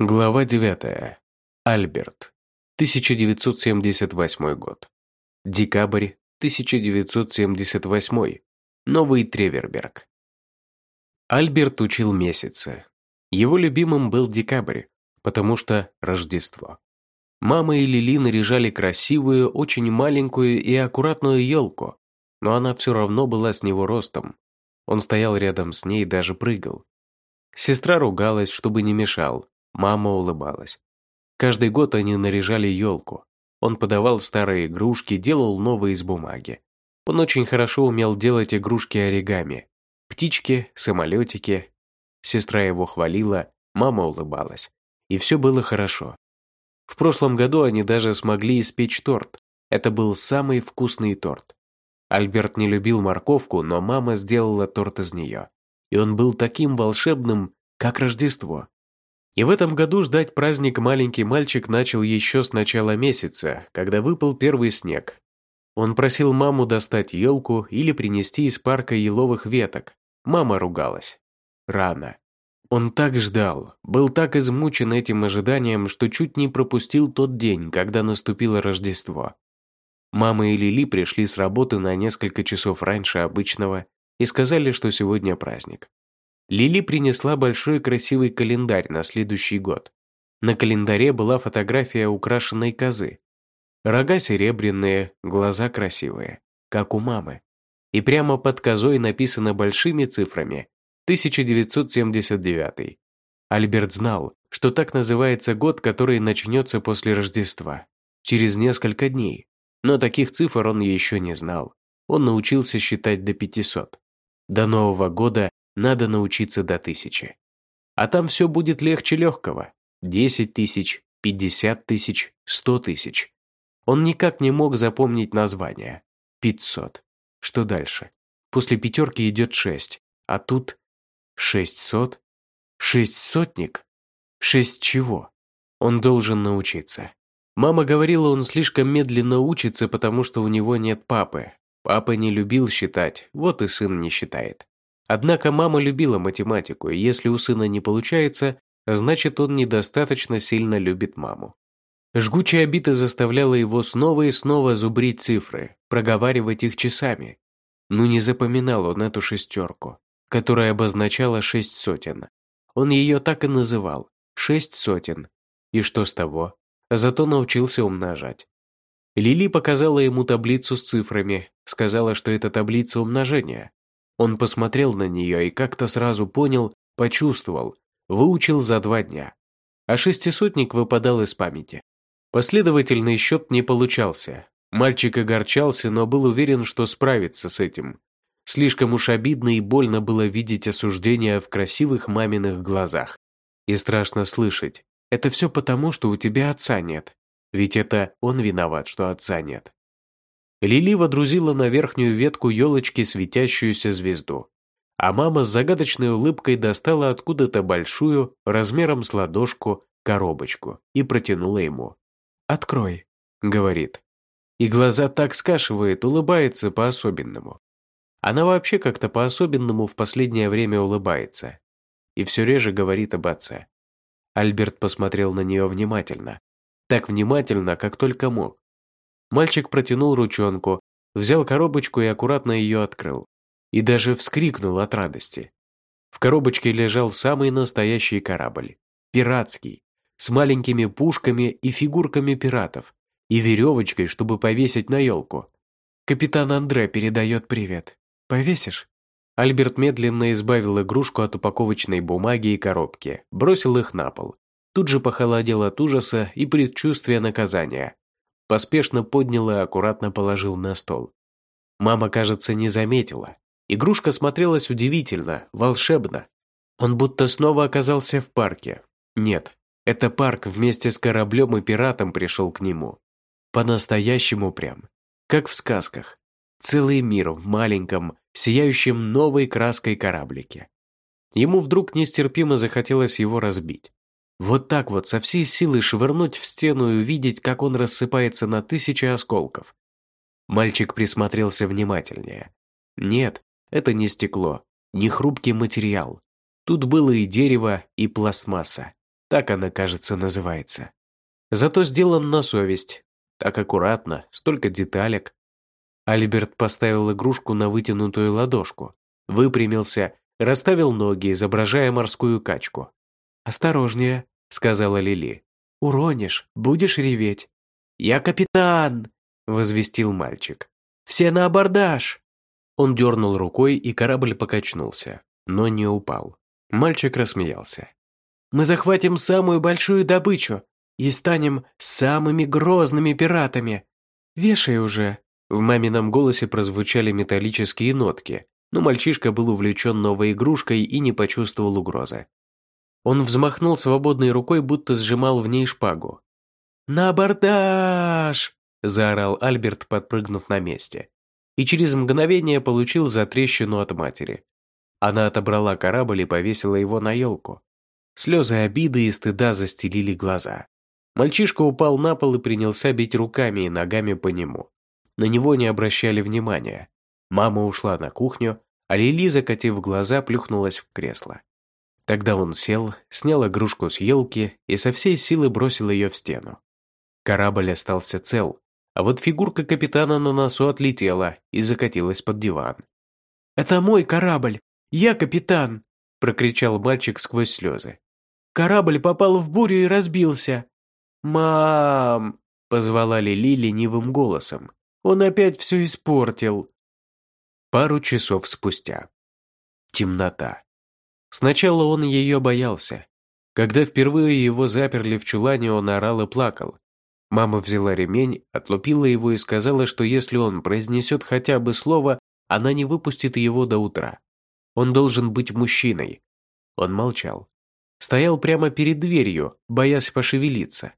Глава 9. Альберт. 1978 год. Декабрь 1978. Новый Треверберг. Альберт учил месяцы. Его любимым был декабрь, потому что Рождество. Мама и Лили наряжали красивую, очень маленькую и аккуратную елку, но она все равно была с него ростом. Он стоял рядом с ней и даже прыгал. Сестра ругалась, чтобы не мешал, Мама улыбалась. Каждый год они наряжали елку. Он подавал старые игрушки, делал новые из бумаги. Он очень хорошо умел делать игрушки оригами. Птички, самолетики. Сестра его хвалила, мама улыбалась. И все было хорошо. В прошлом году они даже смогли испечь торт. Это был самый вкусный торт. Альберт не любил морковку, но мама сделала торт из нее. И он был таким волшебным, как Рождество. И в этом году ждать праздник маленький мальчик начал еще с начала месяца, когда выпал первый снег. Он просил маму достать елку или принести из парка еловых веток. Мама ругалась. Рано. Он так ждал, был так измучен этим ожиданием, что чуть не пропустил тот день, когда наступило Рождество. Мама и Лили пришли с работы на несколько часов раньше обычного и сказали, что сегодня праздник. Лили принесла большой красивый календарь на следующий год. На календаре была фотография украшенной козы. Рога серебряные, глаза красивые, как у мамы. И прямо под козой написано большими цифрами 1979. Альберт знал, что так называется год, который начнется после Рождества, через несколько дней. Но таких цифр он еще не знал. Он научился считать до 500. До Нового года надо научиться до тысячи. А там все будет легче легкого. Десять тысяч, пятьдесят тысяч, сто тысяч. Он никак не мог запомнить название. Пятьсот. Что дальше? После пятерки идет шесть, а тут шестьсот? Шесть сотник? Шесть чего? Он должен научиться. Мама говорила, он слишком медленно учится, потому что у него нет папы. Папа не любил считать, вот и сын не считает. Однако мама любила математику, и если у сына не получается, значит он недостаточно сильно любит маму. Жгучая обида заставляла его снова и снова зубрить цифры, проговаривать их часами. Ну не запоминал он эту шестерку, которая обозначала шесть сотен. Он ее так и называл – шесть сотен. И что с того? Зато научился умножать. Лили показала ему таблицу с цифрами, сказала, что это таблица умножения. Он посмотрел на нее и как-то сразу понял, почувствовал, выучил за два дня. А шестисотник выпадал из памяти. Последовательный счет не получался. Мальчик огорчался, но был уверен, что справится с этим. Слишком уж обидно и больно было видеть осуждение в красивых маминых глазах. И страшно слышать. Это все потому, что у тебя отца нет. Ведь это он виноват, что отца нет. Лили водрузила на верхнюю ветку елочки светящуюся звезду, а мама с загадочной улыбкой достала откуда-то большую, размером с ладошку, коробочку и протянула ему. «Открой», — говорит. И глаза так скашивает, улыбается по-особенному. Она вообще как-то по-особенному в последнее время улыбается. И все реже говорит об отце. Альберт посмотрел на нее внимательно. Так внимательно, как только мог. Мальчик протянул ручонку, взял коробочку и аккуратно ее открыл. И даже вскрикнул от радости. В коробочке лежал самый настоящий корабль. Пиратский. С маленькими пушками и фигурками пиратов. И веревочкой, чтобы повесить на елку. Капитан Андре передает привет. Повесишь? Альберт медленно избавил игрушку от упаковочной бумаги и коробки, бросил их на пол. Тут же похолодел от ужаса и предчувствия наказания. Поспешно поднял и аккуратно положил на стол. Мама, кажется, не заметила. Игрушка смотрелась удивительно, волшебно. Он будто снова оказался в парке. Нет, это парк вместе с кораблем и пиратом пришел к нему. По-настоящему прям. Как в сказках. Целый мир в маленьком, сияющем новой краской кораблике. Ему вдруг нестерпимо захотелось его разбить. Вот так вот со всей силы швырнуть в стену и увидеть, как он рассыпается на тысячи осколков. Мальчик присмотрелся внимательнее. Нет, это не стекло, не хрупкий материал. Тут было и дерево, и пластмасса. Так она, кажется, называется. Зато сделан на совесть. Так аккуратно, столько деталек. Альберт поставил игрушку на вытянутую ладошку, выпрямился, расставил ноги, изображая морскую качку. «Осторожнее», — сказала Лили. «Уронишь, будешь реветь». «Я капитан!» — возвестил мальчик. «Все на абордаж!» Он дернул рукой, и корабль покачнулся, но не упал. Мальчик рассмеялся. «Мы захватим самую большую добычу и станем самыми грозными пиратами. Вешай уже!» В мамином голосе прозвучали металлические нотки, но мальчишка был увлечен новой игрушкой и не почувствовал угрозы. Он взмахнул свободной рукой, будто сжимал в ней шпагу. «На абордаж!» – заорал Альберт, подпрыгнув на месте. И через мгновение получил затрещину от матери. Она отобрала корабль и повесила его на елку. Слезы обиды и стыда застелили глаза. Мальчишка упал на пол и принялся бить руками и ногами по нему. На него не обращали внимания. Мама ушла на кухню, а Лили, закатив глаза, плюхнулась в кресло. Тогда он сел, снял игрушку с елки и со всей силы бросил ее в стену. Корабль остался цел, а вот фигурка капитана на носу отлетела и закатилась под диван. «Это мой корабль! Я капитан!» – прокричал мальчик сквозь слезы. «Корабль попал в бурю и разбился!» «Мам!» – позвала Лили ленивым голосом. «Он опять все испортил!» Пару часов спустя. Темнота. Сначала он ее боялся. Когда впервые его заперли в чулане, он орал и плакал. Мама взяла ремень, отлупила его и сказала, что если он произнесет хотя бы слово, она не выпустит его до утра. Он должен быть мужчиной. Он молчал. Стоял прямо перед дверью, боясь пошевелиться.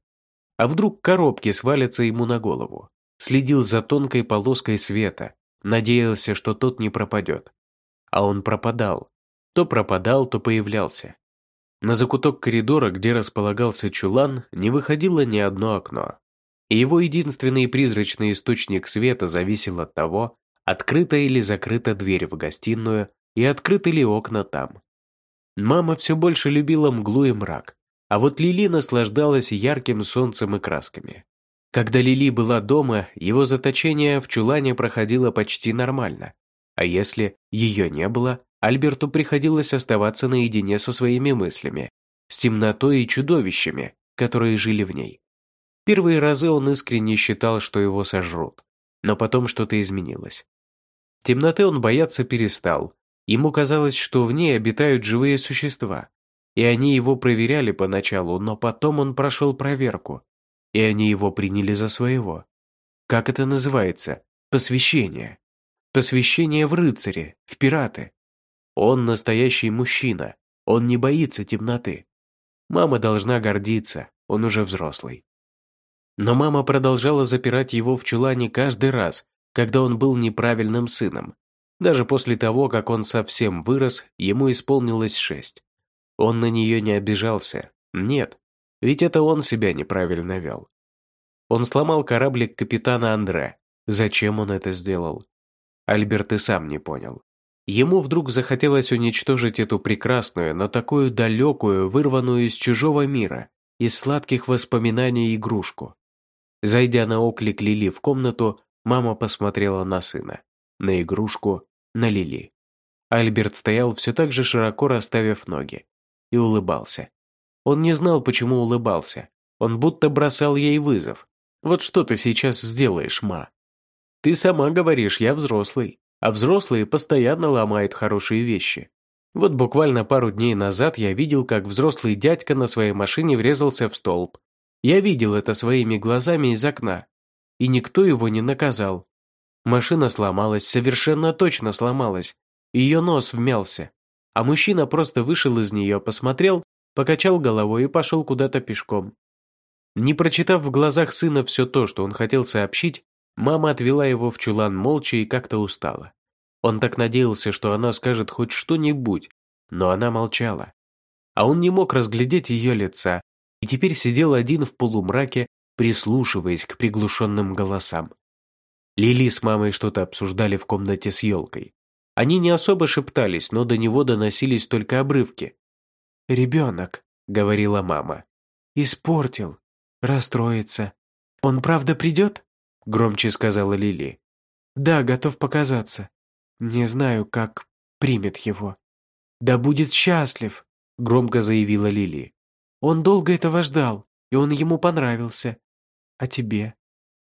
А вдруг коробки свалятся ему на голову. Следил за тонкой полоской света, Надеялся, что тот не пропадет. А он пропадал. То пропадал, то появлялся. На закуток коридора, где располагался чулан, не выходило ни одно окно. И его единственный призрачный источник света зависел от того, открыта или закрыта дверь в гостиную и открыты ли окна там. Мама все больше любила мглу и мрак, а вот Лили наслаждалась ярким солнцем и красками. Когда Лили была дома, его заточение в чулане проходило почти нормально. А если ее не было, Альберту приходилось оставаться наедине со своими мыслями, с темнотой и чудовищами, которые жили в ней. Первые разы он искренне считал, что его сожрут, но потом что-то изменилось. Темноты он бояться перестал, ему казалось, что в ней обитают живые существа, и они его проверяли поначалу, но потом он прошел проверку, и они его приняли за своего. Как это называется? Посвящение. Посвящение в рыцаре, в пираты. Он настоящий мужчина, он не боится темноты. Мама должна гордиться, он уже взрослый. Но мама продолжала запирать его в чулане каждый раз, когда он был неправильным сыном. Даже после того, как он совсем вырос, ему исполнилось шесть. Он на нее не обижался. Нет, ведь это он себя неправильно вел. Он сломал кораблик капитана Андре. Зачем он это сделал? Альберт и сам не понял. Ему вдруг захотелось уничтожить эту прекрасную, но такую далекую, вырванную из чужого мира, из сладких воспоминаний игрушку. Зайдя на оклик Лили в комнату, мама посмотрела на сына, на игрушку, на Лили. Альберт стоял все так же широко расставив ноги и улыбался. Он не знал, почему улыбался. Он будто бросал ей вызов. «Вот что ты сейчас сделаешь, ма?» «Ты сама говоришь, я взрослый, а взрослые постоянно ломают хорошие вещи. Вот буквально пару дней назад я видел, как взрослый дядька на своей машине врезался в столб. Я видел это своими глазами из окна. И никто его не наказал. Машина сломалась, совершенно точно сломалась. Ее нос вмялся. А мужчина просто вышел из нее, посмотрел покачал головой и пошел куда-то пешком. Не прочитав в глазах сына все то, что он хотел сообщить, мама отвела его в чулан молча и как-то устала. Он так надеялся, что она скажет хоть что-нибудь, но она молчала. А он не мог разглядеть ее лица, и теперь сидел один в полумраке, прислушиваясь к приглушенным голосам. Лили с мамой что-то обсуждали в комнате с елкой. Они не особо шептались, но до него доносились только обрывки. «Ребенок», — говорила мама. «Испортил. Расстроится. Он правда придет?» Громче сказала Лили. «Да, готов показаться. Не знаю, как примет его». «Да будет счастлив», громко заявила Лили. «Он долго этого ждал, и он ему понравился. А тебе?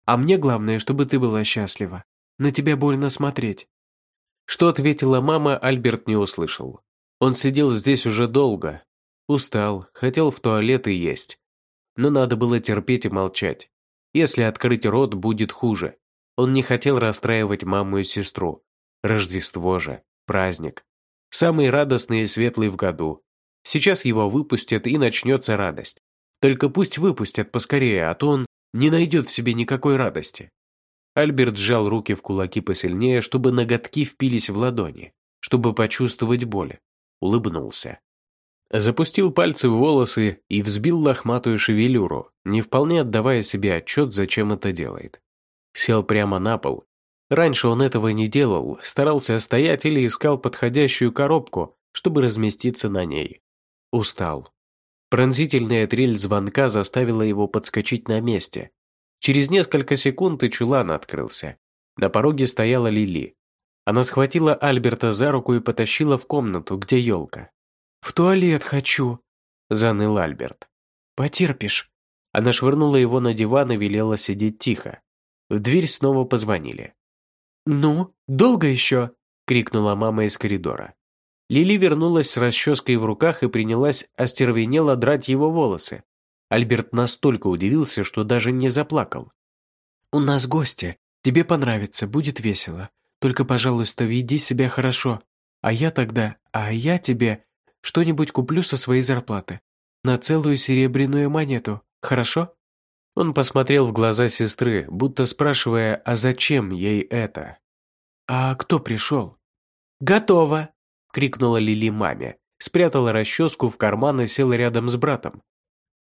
А мне главное, чтобы ты была счастлива. На тебя больно смотреть». Что ответила мама, Альберт не услышал. Он сидел здесь уже долго. Устал, хотел в туалет и есть. Но надо было терпеть и молчать. Если открыть рот, будет хуже. Он не хотел расстраивать маму и сестру. Рождество же, праздник. Самый радостный и светлый в году. Сейчас его выпустят и начнется радость. Только пусть выпустят поскорее, а то он не найдет в себе никакой радости. Альберт сжал руки в кулаки посильнее, чтобы ноготки впились в ладони, чтобы почувствовать боль. Улыбнулся. Запустил пальцы в волосы и взбил лохматую шевелюру, не вполне отдавая себе отчет, зачем это делает. Сел прямо на пол. Раньше он этого не делал, старался стоять или искал подходящую коробку, чтобы разместиться на ней. Устал. Пронзительная трель звонка заставила его подскочить на месте, Через несколько секунд и чулан открылся. На пороге стояла Лили. Она схватила Альберта за руку и потащила в комнату, где елка. «В туалет хочу», – заныл Альберт. «Потерпишь». Она швырнула его на диван и велела сидеть тихо. В дверь снова позвонили. «Ну, долго еще?» – крикнула мама из коридора. Лили вернулась с расческой в руках и принялась остервенело драть его волосы. Альберт настолько удивился, что даже не заплакал. «У нас гости. Тебе понравится, будет весело. Только, пожалуйста, веди себя хорошо. А я тогда, а я тебе что-нибудь куплю со своей зарплаты. На целую серебряную монету, хорошо?» Он посмотрел в глаза сестры, будто спрашивая, а зачем ей это? «А кто пришел?» «Готово!» – крикнула Лили маме, спрятала расческу в карман и села рядом с братом.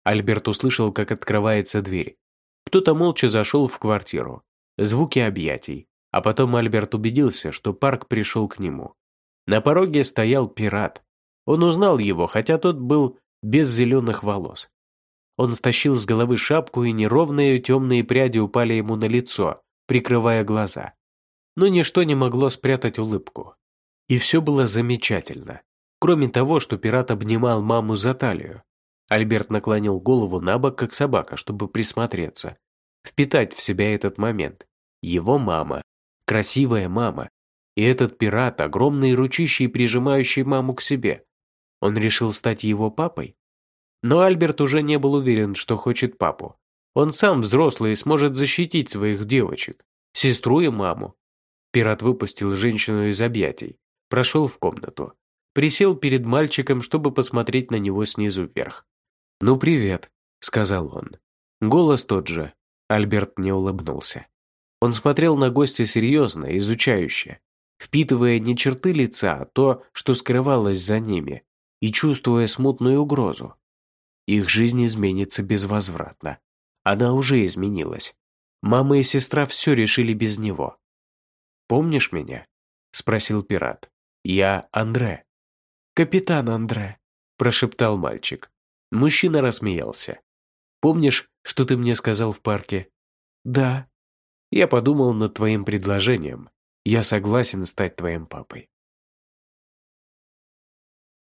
Альберт услышал, как открывается дверь. Кто-то молча зашел в квартиру. Звуки объятий. А потом Альберт убедился, что парк пришел к нему. На пороге стоял пират. Он узнал его, хотя тот был без зеленых волос. Он стащил с головы шапку, и неровные темные пряди упали ему на лицо, прикрывая глаза. Но ничто не могло спрятать улыбку. И все было замечательно. Кроме того, что пират обнимал маму за талию. Альберт наклонил голову на бок, как собака, чтобы присмотреться. Впитать в себя этот момент. Его мама. Красивая мама. И этот пират, огромный ручищий, прижимающий маму к себе. Он решил стать его папой? Но Альберт уже не был уверен, что хочет папу. Он сам взрослый и сможет защитить своих девочек, сестру и маму. Пират выпустил женщину из объятий, прошел в комнату, присел перед мальчиком, чтобы посмотреть на него снизу вверх. «Ну, привет», — сказал он. Голос тот же. Альберт не улыбнулся. Он смотрел на гостя серьезно, изучающе, впитывая не черты лица, а то, что скрывалось за ними, и чувствуя смутную угрозу. Их жизнь изменится безвозвратно. Она уже изменилась. Мама и сестра все решили без него. «Помнишь меня?» – спросил пират. «Я Андре». «Капитан Андре», – прошептал мальчик. Мужчина рассмеялся. «Помнишь, что ты мне сказал в парке?» «Да». «Я подумал над твоим предложением. Я согласен стать твоим папой».